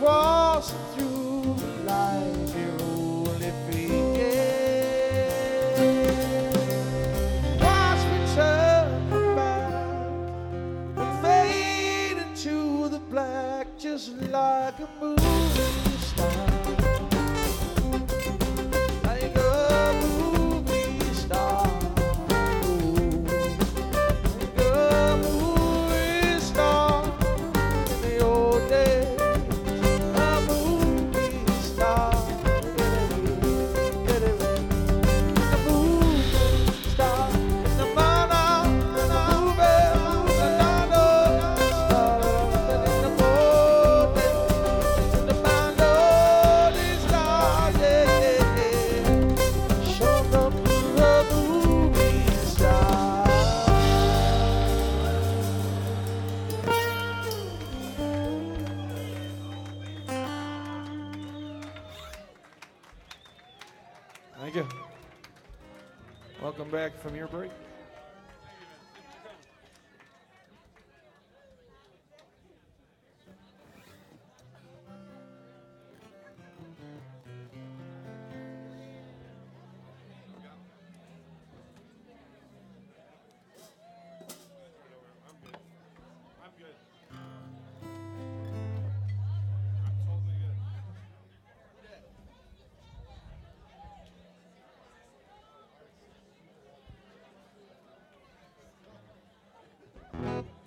waltzing through life from your break.